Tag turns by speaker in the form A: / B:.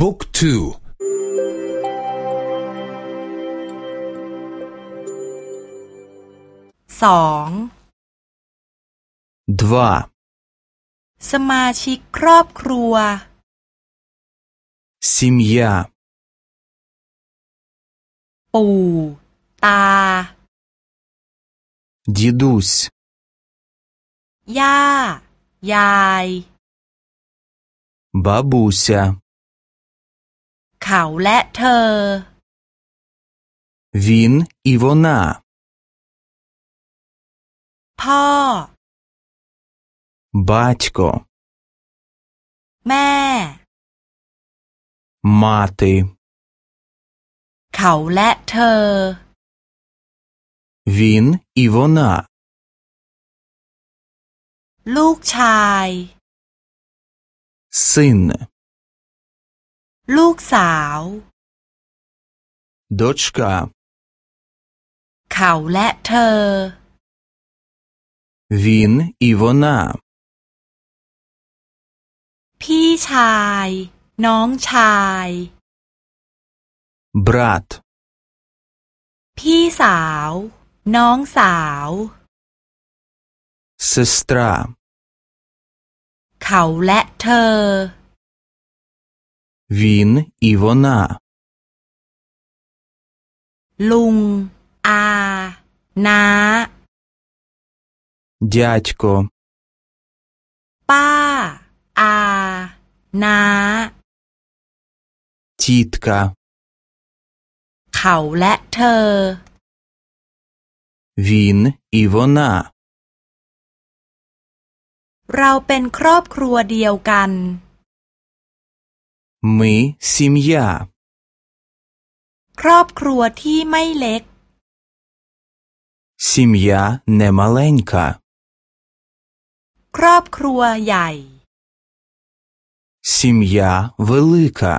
A: บุ๊กทู
B: สอง
C: два
B: สมาชิกครอบครัว
C: семья
B: ปู่ ตา
C: дедусь
B: ย่า ยาย
C: бабуся
B: เขาและเธอ
C: він і вона
B: พ่อ
C: батько
B: แม่
C: мати
B: เขาและเธอ
C: він і вона
B: ลูกชาย
C: син
B: ลูกสาว
C: дочка
B: เขาและเธอ
C: він і вона
B: พี่ชาย น้องชาย
C: брат
B: พี่สาว น้องสาว
C: сестра
B: เขาและเธอ
C: він і вона
B: ลุง อา น้า
C: дядько
B: ป้า อา น้า
C: тітка
B: เขาและเธอ
C: він і вона
B: เราเป็นครอบครัวเดียวกัน
C: ми сім'я
B: ครอบครัวที่ไม่เล็ก
C: сім'я не маленька
B: ครอบครัวใหญ่
C: сім'я велика